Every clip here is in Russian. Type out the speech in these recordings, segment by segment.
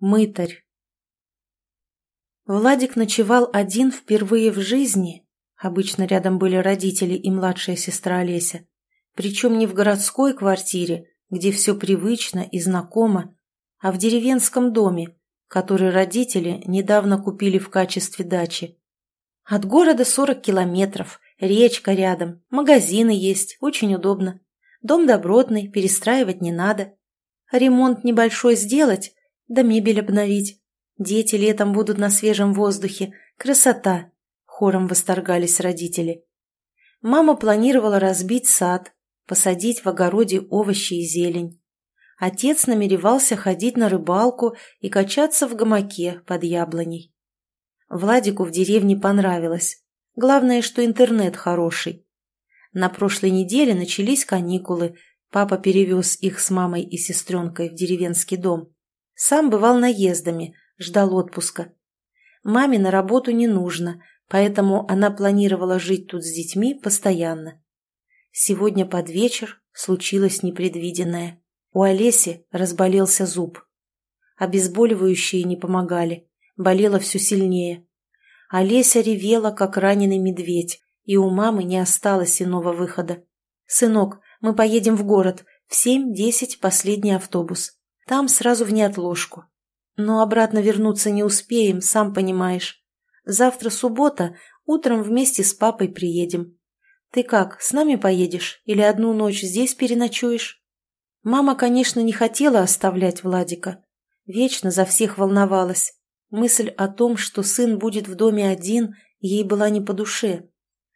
Мытарь. Владик ночевал один впервые в жизни. Обычно рядом были родители и младшая сестра Олеся. Причем не в городской квартире, где все привычно и знакомо, а в деревенском доме, который родители недавно купили в качестве дачи. От города 40 километров, речка рядом, магазины есть, очень удобно. Дом добротный, перестраивать не надо. Ремонт небольшой сделать, да мебель обновить. Дети летом будут на свежем воздухе. Красота!» – хором восторгались родители. Мама планировала разбить сад, посадить в огороде овощи и зелень. Отец намеревался ходить на рыбалку и качаться в гамаке под яблоней. Владику в деревне понравилось. Главное, что интернет хороший. На прошлой неделе начались каникулы. Папа перевез их с мамой и сестренкой в деревенский дом. Сам бывал наездами, ждал отпуска. Маме на работу не нужно, поэтому она планировала жить тут с детьми постоянно. Сегодня под вечер случилось непредвиденное. У Олеси разболелся зуб. Обезболивающие не помогали, болело все сильнее. Олеся ревела, как раненый медведь, и у мамы не осталось иного выхода. «Сынок, мы поедем в город, в семь-десять последний автобус. Там сразу в неотложку. Но обратно вернуться не успеем, сам понимаешь. Завтра суббота, утром вместе с папой приедем. Ты как, с нами поедешь или одну ночь здесь переночуешь? Мама, конечно, не хотела оставлять Владика. Вечно за всех волновалась. Мысль о том, что сын будет в доме один, ей была не по душе.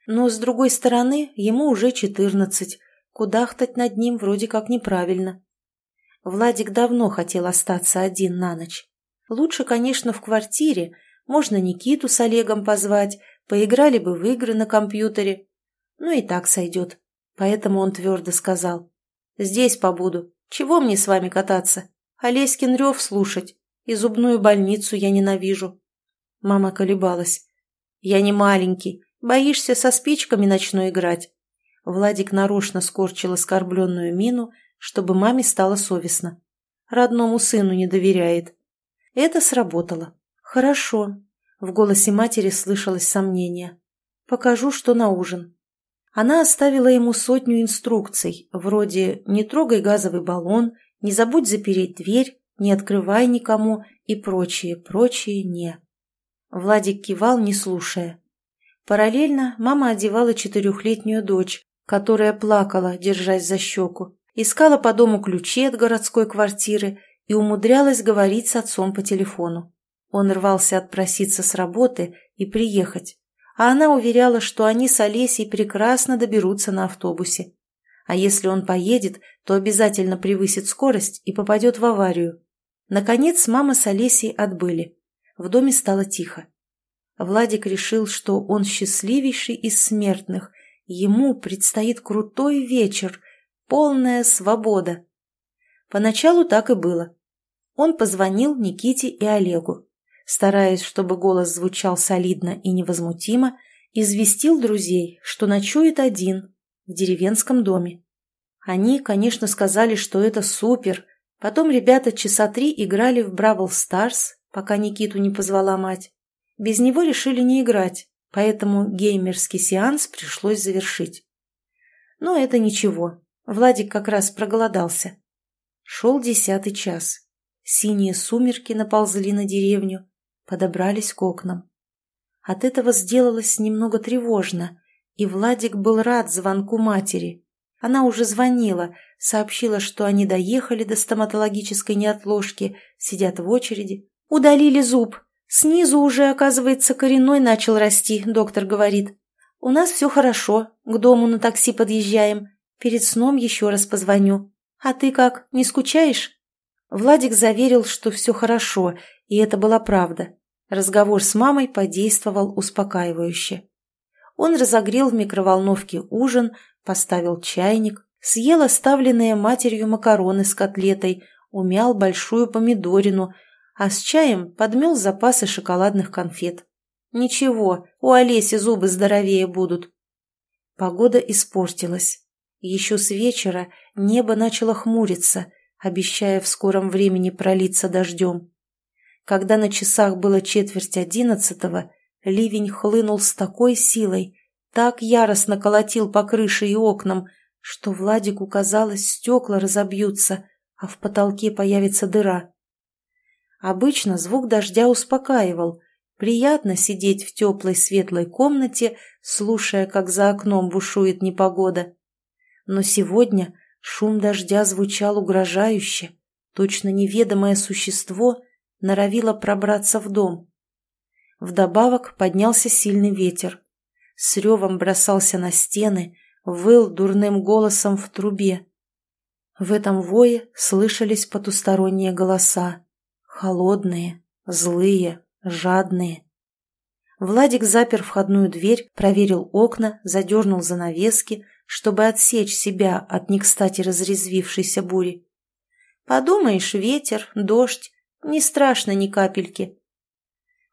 Но, с другой стороны, ему уже четырнадцать. Кудахтать над ним вроде как неправильно. Владик давно хотел остаться один на ночь. Лучше, конечно, в квартире. Можно Никиту с Олегом позвать, поиграли бы в игры на компьютере. Ну и так сойдет. Поэтому он твердо сказал. «Здесь побуду. Чего мне с вами кататься? Олеськин рев слушать. И зубную больницу я ненавижу». Мама колебалась. «Я не маленький. Боишься со спичками ночной играть?» Владик нарочно скорчил оскорбленную мину чтобы маме стало совестно. Родному сыну не доверяет. Это сработало. Хорошо. В голосе матери слышалось сомнение. Покажу, что на ужин. Она оставила ему сотню инструкций, вроде «не трогай газовый баллон», «не забудь запереть дверь», «не открывай никому» и прочее, прочее «не». Владик кивал, не слушая. Параллельно мама одевала четырехлетнюю дочь, которая плакала, держась за щеку искала по дому ключи от городской квартиры и умудрялась говорить с отцом по телефону. Он рвался отпроситься с работы и приехать, а она уверяла, что они с Олесей прекрасно доберутся на автобусе. А если он поедет, то обязательно превысит скорость и попадет в аварию. Наконец мама с Олесей отбыли. В доме стало тихо. Владик решил, что он счастливейший из смертных. Ему предстоит крутой вечер – Полная свобода. Поначалу так и было. Он позвонил Никите и Олегу. Стараясь, чтобы голос звучал солидно и невозмутимо, известил друзей, что ночует один в деревенском доме. Они, конечно, сказали, что это супер. Потом ребята часа три играли в Бравл Старс, пока Никиту не позвала мать. Без него решили не играть, поэтому геймерский сеанс пришлось завершить. Но это ничего. Владик как раз проголодался. Шел десятый час. Синие сумерки наползли на деревню, подобрались к окнам. От этого сделалось немного тревожно, и Владик был рад звонку матери. Она уже звонила, сообщила, что они доехали до стоматологической неотложки, сидят в очереди. Удалили зуб. Снизу уже, оказывается, коренной начал расти, доктор говорит. У нас все хорошо, к дому на такси подъезжаем. Перед сном еще раз позвоню. А ты как, не скучаешь?» Владик заверил, что все хорошо, и это была правда. Разговор с мамой подействовал успокаивающе. Он разогрел в микроволновке ужин, поставил чайник, съел оставленные матерью макароны с котлетой, умял большую помидорину, а с чаем подмел запасы шоколадных конфет. Ничего, у Олеси зубы здоровее будут. Погода испортилась. Еще с вечера небо начало хмуриться, обещая в скором времени пролиться дождем. Когда на часах было четверть одиннадцатого, ливень хлынул с такой силой, так яростно колотил по крыше и окнам, что Владику казалось, стекла разобьются, а в потолке появится дыра. Обычно звук дождя успокаивал. Приятно сидеть в теплой светлой комнате, слушая, как за окном бушует непогода. Но сегодня шум дождя звучал угрожающе. Точно неведомое существо норовило пробраться в дом. Вдобавок поднялся сильный ветер. С ревом бросался на стены, выл дурным голосом в трубе. В этом вое слышались потусторонние голоса. Холодные, злые, жадные. Владик запер входную дверь, проверил окна, задернул занавески, чтобы отсечь себя от не кстати разрезвившейся бури. Подумаешь, ветер, дождь, не страшно ни капельки.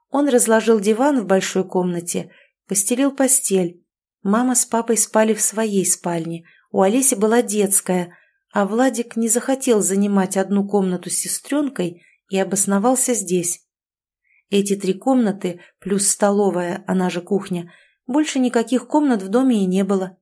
Он разложил диван в большой комнате, постелил постель. Мама с папой спали в своей спальне, у Олеси была детская, а Владик не захотел занимать одну комнату с сестренкой и обосновался здесь. Эти три комнаты, плюс столовая, она же кухня, больше никаких комнат в доме и не было.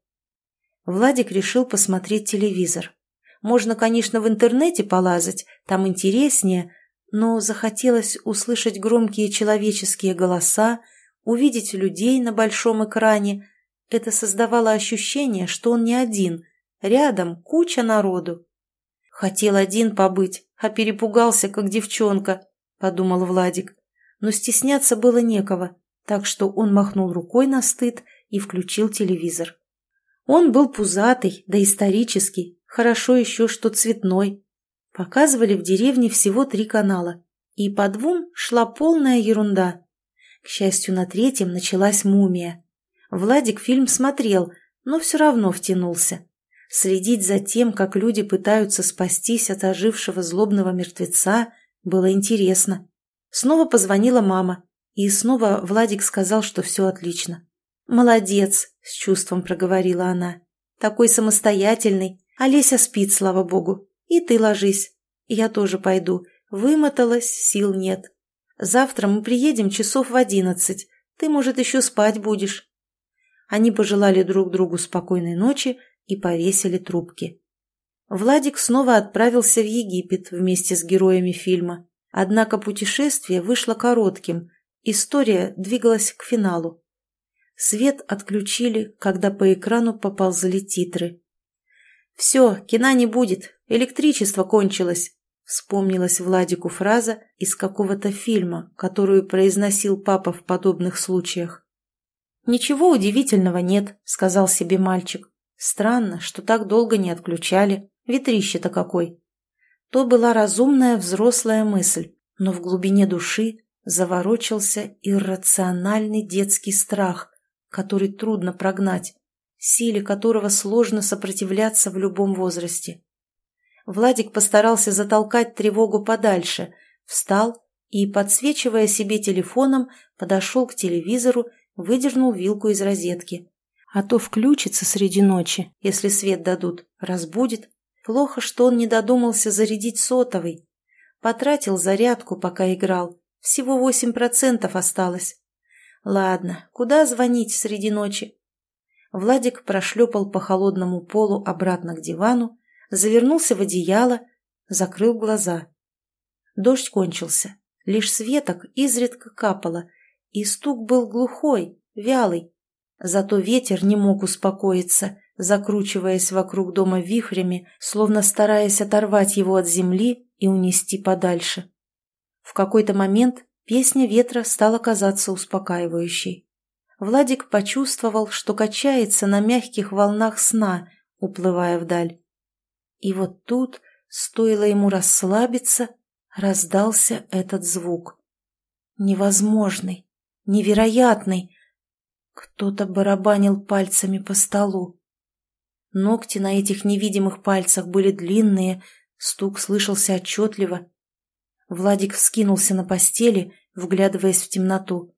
Владик решил посмотреть телевизор. Можно, конечно, в интернете полазать, там интереснее, но захотелось услышать громкие человеческие голоса, увидеть людей на большом экране. Это создавало ощущение, что он не один, рядом куча народу. Хотел один побыть, а перепугался, как девчонка, подумал Владик. Но стесняться было некого, так что он махнул рукой на стыд и включил телевизор. Он был пузатый, да исторический, хорошо еще, что цветной. Показывали в деревне всего три канала, и по двум шла полная ерунда. К счастью, на третьем началась «Мумия». Владик фильм смотрел, но все равно втянулся. Следить за тем, как люди пытаются спастись от ожившего злобного мертвеца, было интересно. Снова позвонила мама, и снова Владик сказал, что все отлично. «Молодец», — с чувством проговорила она. «Такой самостоятельный. Олеся спит, слава богу. И ты ложись. Я тоже пойду. Вымоталась, сил нет. Завтра мы приедем часов в одиннадцать. Ты, может, еще спать будешь». Они пожелали друг другу спокойной ночи и повесили трубки. Владик снова отправился в Египет вместе с героями фильма. Однако путешествие вышло коротким, история двигалась к финалу. Свет отключили, когда по экрану поползли титры. «Все, кино не будет, электричество кончилось», вспомнилась Владику фраза из какого-то фильма, которую произносил папа в подобных случаях. «Ничего удивительного нет», — сказал себе мальчик. Странно, что так долго не отключали. Ветрище-то какой. То была разумная взрослая мысль, но в глубине души заворочился иррациональный детский страх, который трудно прогнать, силе которого сложно сопротивляться в любом возрасте. Владик постарался затолкать тревогу подальше, встал и, подсвечивая себе телефоном, подошел к телевизору, выдернул вилку из розетки. А то включится среди ночи, если свет дадут, разбудит. Плохо, что он не додумался зарядить сотовый. Потратил зарядку, пока играл. Всего восемь процентов осталось. Ладно, куда звонить среди ночи? Владик прошлепал по холодному полу обратно к дивану, завернулся в одеяло, закрыл глаза. Дождь кончился. Лишь светок изредка капало, и стук был глухой, вялый, Зато ветер не мог успокоиться, закручиваясь вокруг дома вихрями, словно стараясь оторвать его от земли и унести подальше. В какой-то момент песня ветра стала казаться успокаивающей. Владик почувствовал, что качается на мягких волнах сна, уплывая вдаль. И вот тут, стоило ему расслабиться, раздался этот звук. Невозможный, невероятный, кто-то барабанил пальцами по столу. Ногти на этих невидимых пальцах были длинные, стук слышался отчетливо. Владик вскинулся на постели, вглядываясь в темноту.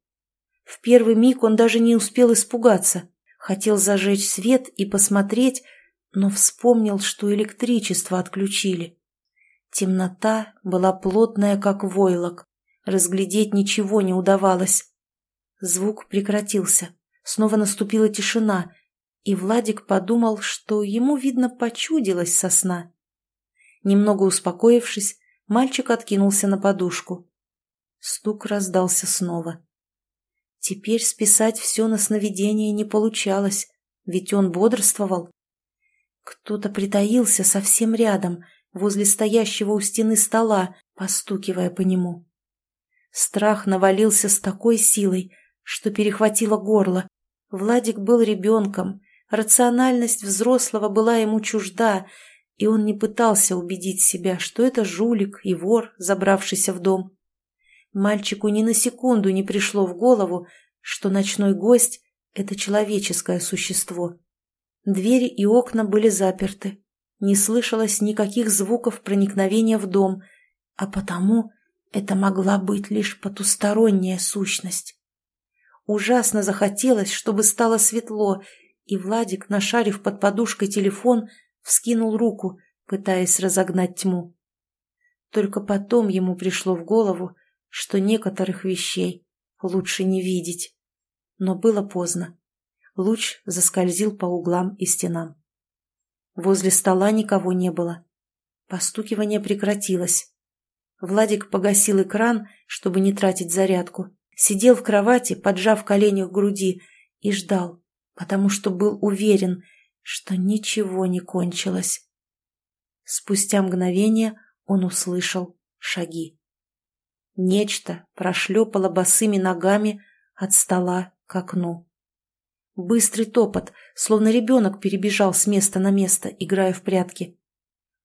В первый миг он даже не успел испугаться. Хотел зажечь свет и посмотреть, но вспомнил, что электричество отключили. Темнота была плотная, как войлок. Разглядеть ничего не удавалось. Звук прекратился. Снова наступила тишина, и Владик подумал, что ему, видно, почудилось со сна. Немного успокоившись, мальчик откинулся на подушку. Стук раздался снова. Теперь списать все на сновидение не получалось, ведь он бодрствовал. Кто-то притаился совсем рядом, возле стоящего у стены стола, постукивая по нему. Страх навалился с такой силой, что перехватило горло. Владик был ребенком, рациональность взрослого была ему чужда, и он не пытался убедить себя, что это жулик и вор, забравшийся в дом. Мальчику ни на секунду не пришло в голову, что ночной гость — это человеческое существо. Двери и окна были заперты. Не слышалось никаких звуков проникновения в дом, а потому это могла быть лишь потусторонняя сущность. Ужасно захотелось, чтобы стало светло, и Владик, нашарив под подушкой телефон, вскинул руку, пытаясь разогнать тьму. Только потом ему пришло в голову, что некоторых вещей лучше не видеть. Но было поздно. Луч заскользил по углам и стенам. Возле стола никого не было. Постукивание прекратилось. Владик погасил экран, чтобы не тратить зарядку. Сидел в кровати, поджав колени к груди, и ждал, потому что был уверен, что ничего не кончилось. Спустя мгновение он услышал шаги. Нечто прошлепало босыми ногами от стола к окну. Быстрый топот, словно ребенок перебежал с места на место, играя в прятки.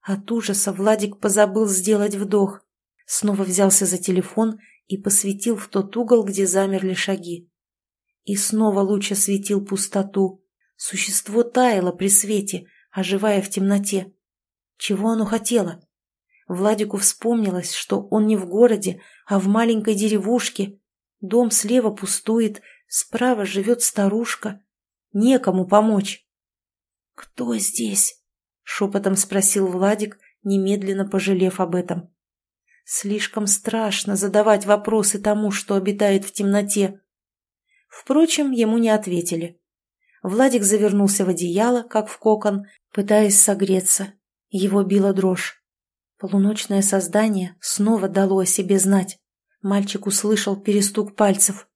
От ужаса Владик позабыл сделать вдох. Снова взялся за телефон и посветил в тот угол, где замерли шаги. И снова луч осветил пустоту. Существо таяло при свете, оживая в темноте. Чего оно хотело? Владику вспомнилось, что он не в городе, а в маленькой деревушке. Дом слева пустует, справа живет старушка. Некому помочь. «Кто здесь?» — шепотом спросил Владик, немедленно пожалев об этом. Слишком страшно задавать вопросы тому, что обитает в темноте. Впрочем, ему не ответили. Владик завернулся в одеяло, как в кокон, пытаясь согреться. Его била дрожь. Полуночное создание снова дало о себе знать. Мальчик услышал перестук пальцев.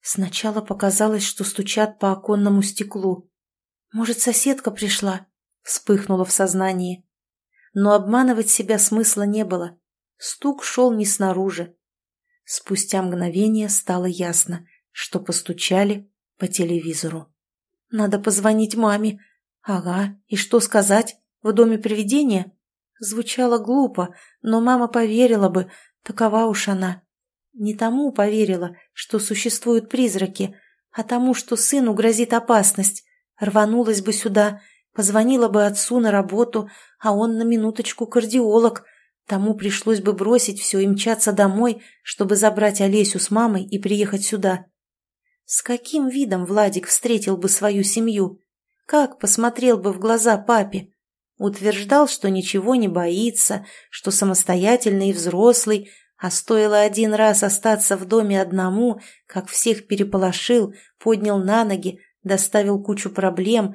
Сначала показалось, что стучат по оконному стеклу. «Может, соседка пришла?» — вспыхнуло в сознании. Но обманывать себя смысла не было. Стук шел не снаружи. Спустя мгновение стало ясно, что постучали по телевизору. «Надо позвонить маме». «Ага, и что сказать? В доме привидения?» Звучало глупо, но мама поверила бы, такова уж она. Не тому поверила, что существуют призраки, а тому, что сыну грозит опасность. Рванулась бы сюда, позвонила бы отцу на работу, а он на минуточку кардиолог. Тому пришлось бы бросить все и мчаться домой, чтобы забрать Олесю с мамой и приехать сюда. С каким видом Владик встретил бы свою семью? Как посмотрел бы в глаза папе? Утверждал, что ничего не боится, что самостоятельный и взрослый, а стоило один раз остаться в доме одному, как всех переполошил, поднял на ноги, доставил кучу проблем.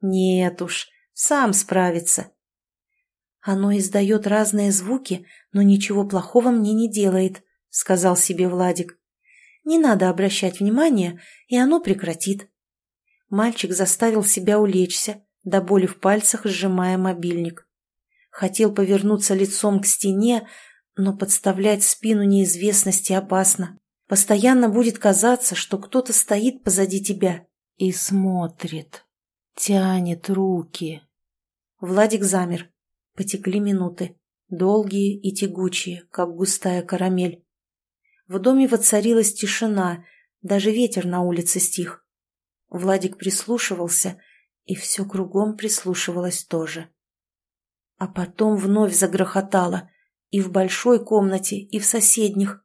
Нет уж, сам справится. Оно издает разные звуки, но ничего плохого мне не делает, сказал себе Владик. Не надо обращать внимания, и оно прекратит. Мальчик заставил себя улечься, до боли в пальцах сжимая мобильник. Хотел повернуться лицом к стене, но подставлять спину неизвестности опасно. Постоянно будет казаться, что кто-то стоит позади тебя и смотрит, тянет руки. Владик замер. Потекли минуты, долгие и тягучие, как густая карамель. В доме воцарилась тишина, даже ветер на улице стих. Владик прислушивался и все кругом прислушивалось тоже. А потом вновь загрохотало, и в большой комнате, и в соседних.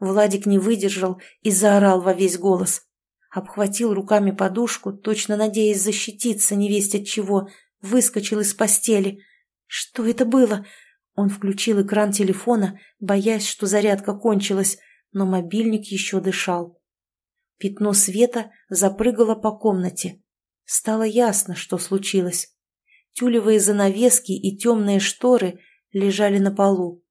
Владик не выдержал и заорал во весь голос. Обхватил руками подушку, точно надеясь защититься невесть от чего, выскочил из постели. Что это было? Он включил экран телефона, боясь, что зарядка кончилась, но мобильник еще дышал. Пятно света запрыгало по комнате. Стало ясно, что случилось. Тюлевые занавески и темные шторы лежали на полу.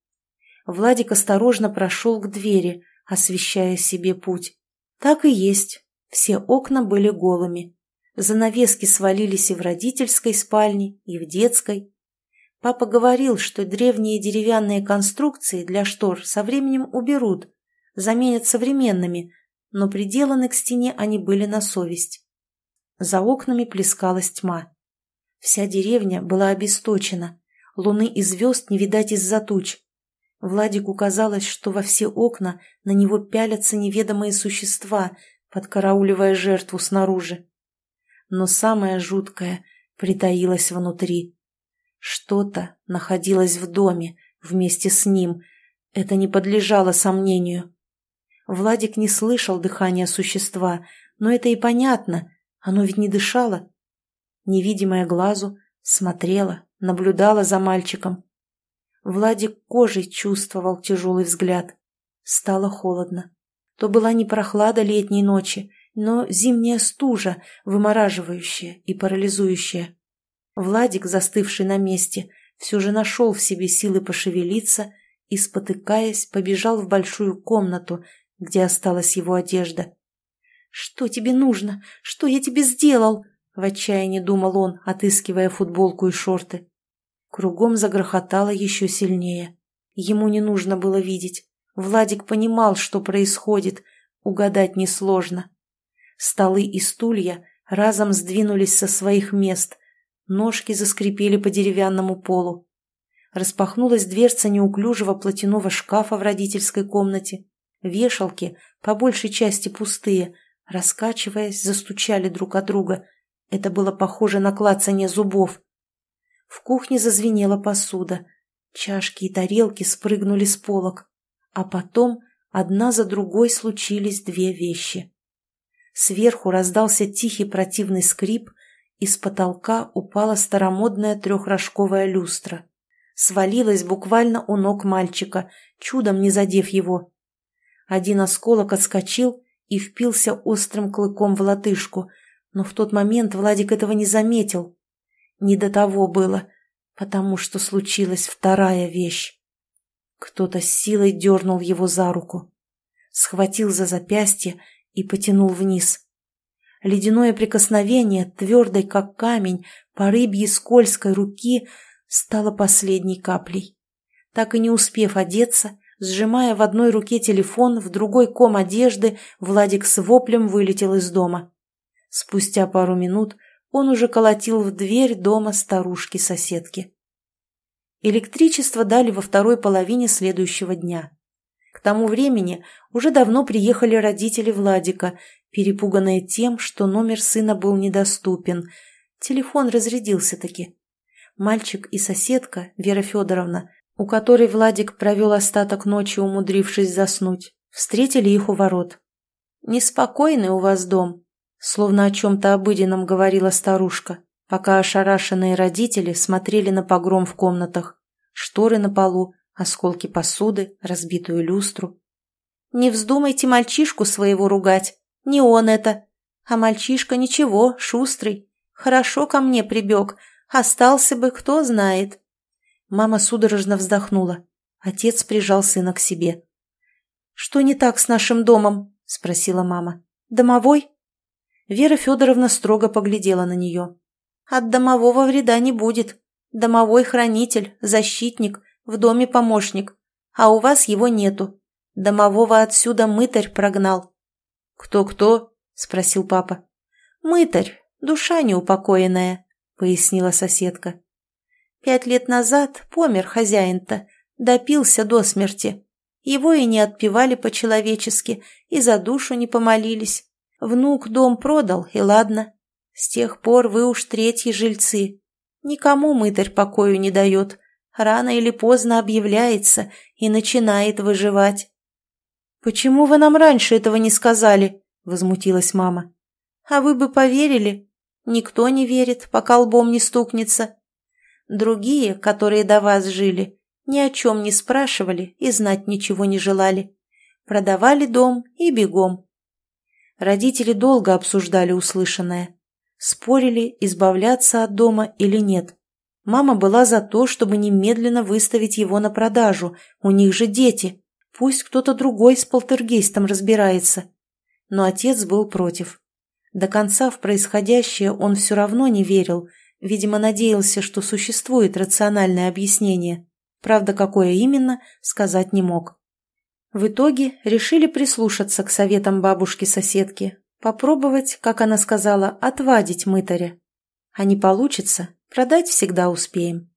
Владик осторожно прошел к двери, освещая себе путь. Так и есть. Все окна были голыми. Занавески свалились и в родительской спальне, и в детской. Папа говорил, что древние деревянные конструкции для штор со временем уберут, заменят современными, но приделаны к стене они были на совесть. За окнами плескалась тьма. Вся деревня была обесточена, луны и звезд не видать из-за туч. Владику казалось, что во все окна на него пялятся неведомые существа, подкарауливая жертву снаружи. Но самое жуткое притаилось внутри. Что-то находилось в доме вместе с ним. Это не подлежало сомнению. Владик не слышал дыхания существа, но это и понятно, оно ведь не дышало. Невидимое глазу смотрела, наблюдала за мальчиком. Владик кожей чувствовал тяжелый взгляд. Стало холодно. То была не прохлада летней ночи, но зимняя стужа, вымораживающая и парализующая. Владик, застывший на месте, все же нашел в себе силы пошевелиться и, спотыкаясь, побежал в большую комнату, где осталась его одежда. «Что тебе нужно? Что я тебе сделал?» В отчаянии думал он, отыскивая футболку и шорты. Кругом загрохотало еще сильнее. Ему не нужно было видеть. Владик понимал, что происходит. Угадать несложно. Столы и стулья разом сдвинулись со своих мест. Ножки заскрипели по деревянному полу. Распахнулась дверца неуклюжего платяного шкафа в родительской комнате. Вешалки, по большей части пустые, раскачиваясь, застучали друг от друга. Это было похоже на клацание зубов. В кухне зазвенела посуда. Чашки и тарелки спрыгнули с полок. А потом одна за другой случились две вещи. Сверху раздался тихий противный скрип, и с потолка упала старомодная трехрожковая люстра. Свалилась буквально у ног мальчика, чудом не задев его. Один осколок отскочил и впился острым клыком в лодыжку, но в тот момент Владик этого не заметил. Не до того было, потому что случилась вторая вещь. Кто-то с силой дернул его за руку, схватил за запястье и потянул вниз. Ледяное прикосновение, твердой как камень, по рыбьей скользкой руки, стало последней каплей. Так и не успев одеться, Сжимая в одной руке телефон, в другой ком одежды, Владик с воплем вылетел из дома. Спустя пару минут он уже колотил в дверь дома старушки-соседки. Электричество дали во второй половине следующего дня. К тому времени уже давно приехали родители Владика, перепуганные тем, что номер сына был недоступен. Телефон разрядился-таки. Мальчик и соседка, Вера Федоровна, у которой Владик провел остаток ночи, умудрившись заснуть, встретили их у ворот. «Неспокойный у вас дом», словно о чем-то обыденном говорила старушка, пока ошарашенные родители смотрели на погром в комнатах. Шторы на полу, осколки посуды, разбитую люстру. «Не вздумайте мальчишку своего ругать, не он это. А мальчишка ничего, шустрый, хорошо ко мне прибег, остался бы, кто знает». Мама судорожно вздохнула. Отец прижал сына к себе. «Что не так с нашим домом?» – спросила мама. «Домовой?» Вера Федоровна строго поглядела на нее. «От домового вреда не будет. Домовой хранитель, защитник, в доме помощник. А у вас его нету. Домового отсюда мытарь прогнал». «Кто-кто?» – спросил папа. «Мытарь, душа неупокоенная», – пояснила соседка. Пять лет назад помер хозяин-то, допился до смерти. Его и не отпевали по-человечески, и за душу не помолились. Внук дом продал, и ладно. С тех пор вы уж третьи жильцы. Никому мытарь покою не дает. Рано или поздно объявляется и начинает выживать. «Почему вы нам раньше этого не сказали?» – возмутилась мама. «А вы бы поверили? Никто не верит, пока лбом не стукнется. Другие, которые до вас жили, ни о чем не спрашивали и знать ничего не желали. продавали дом и бегом. Родители долго обсуждали услышанное. Спорили, избавляться от дома или нет. Мама была за то, чтобы немедленно выставить его на продажу, у них же дети. Пусть кто-то другой с полтергейстом разбирается. Но отец был против. До конца в происходящее он все равно не верил, видимо, надеялся, что существует рациональное объяснение. Правда, какое именно, сказать не мог. В итоге решили прислушаться к советам бабушки-соседки, попробовать, как она сказала, отвадить мытаря. А не получится, продать всегда успеем.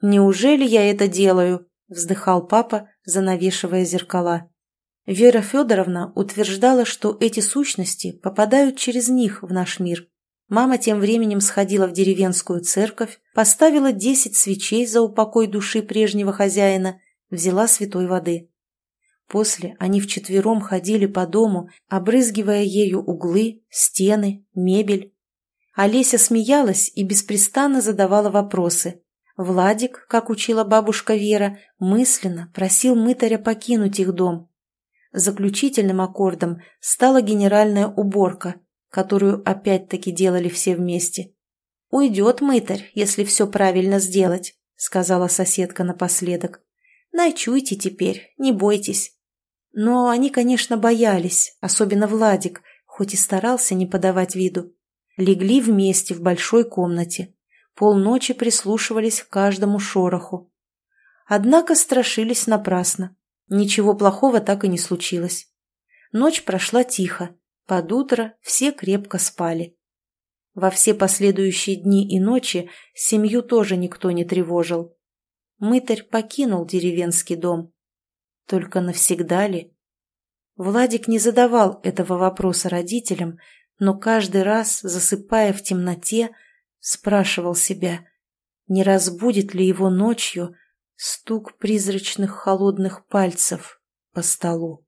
«Неужели я это делаю?» – вздыхал папа, занавешивая зеркала. Вера Федоровна утверждала, что эти сущности попадают через них в наш мир. Мама тем временем сходила в деревенскую церковь, поставила десять свечей за упокой души прежнего хозяина, взяла святой воды. После они вчетвером ходили по дому, обрызгивая ею углы, стены, мебель. Олеся смеялась и беспрестанно задавала вопросы. Владик, как учила бабушка Вера, мысленно просил мытаря покинуть их дом, Заключительным аккордом стала генеральная уборка, которую опять-таки делали все вместе. «Уйдет мытарь, если все правильно сделать», — сказала соседка напоследок. «Ночуйте теперь, не бойтесь». Но они, конечно, боялись, особенно Владик, хоть и старался не подавать виду. Легли вместе в большой комнате. Полночи прислушивались к каждому шороху. Однако страшились напрасно. Ничего плохого так и не случилось. Ночь прошла тихо, под утро все крепко спали. Во все последующие дни и ночи семью тоже никто не тревожил. Мытарь покинул деревенский дом. Только навсегда ли? Владик не задавал этого вопроса родителям, но каждый раз, засыпая в темноте, спрашивал себя, не разбудит ли его ночью Стук призрачных холодных пальцев по столу.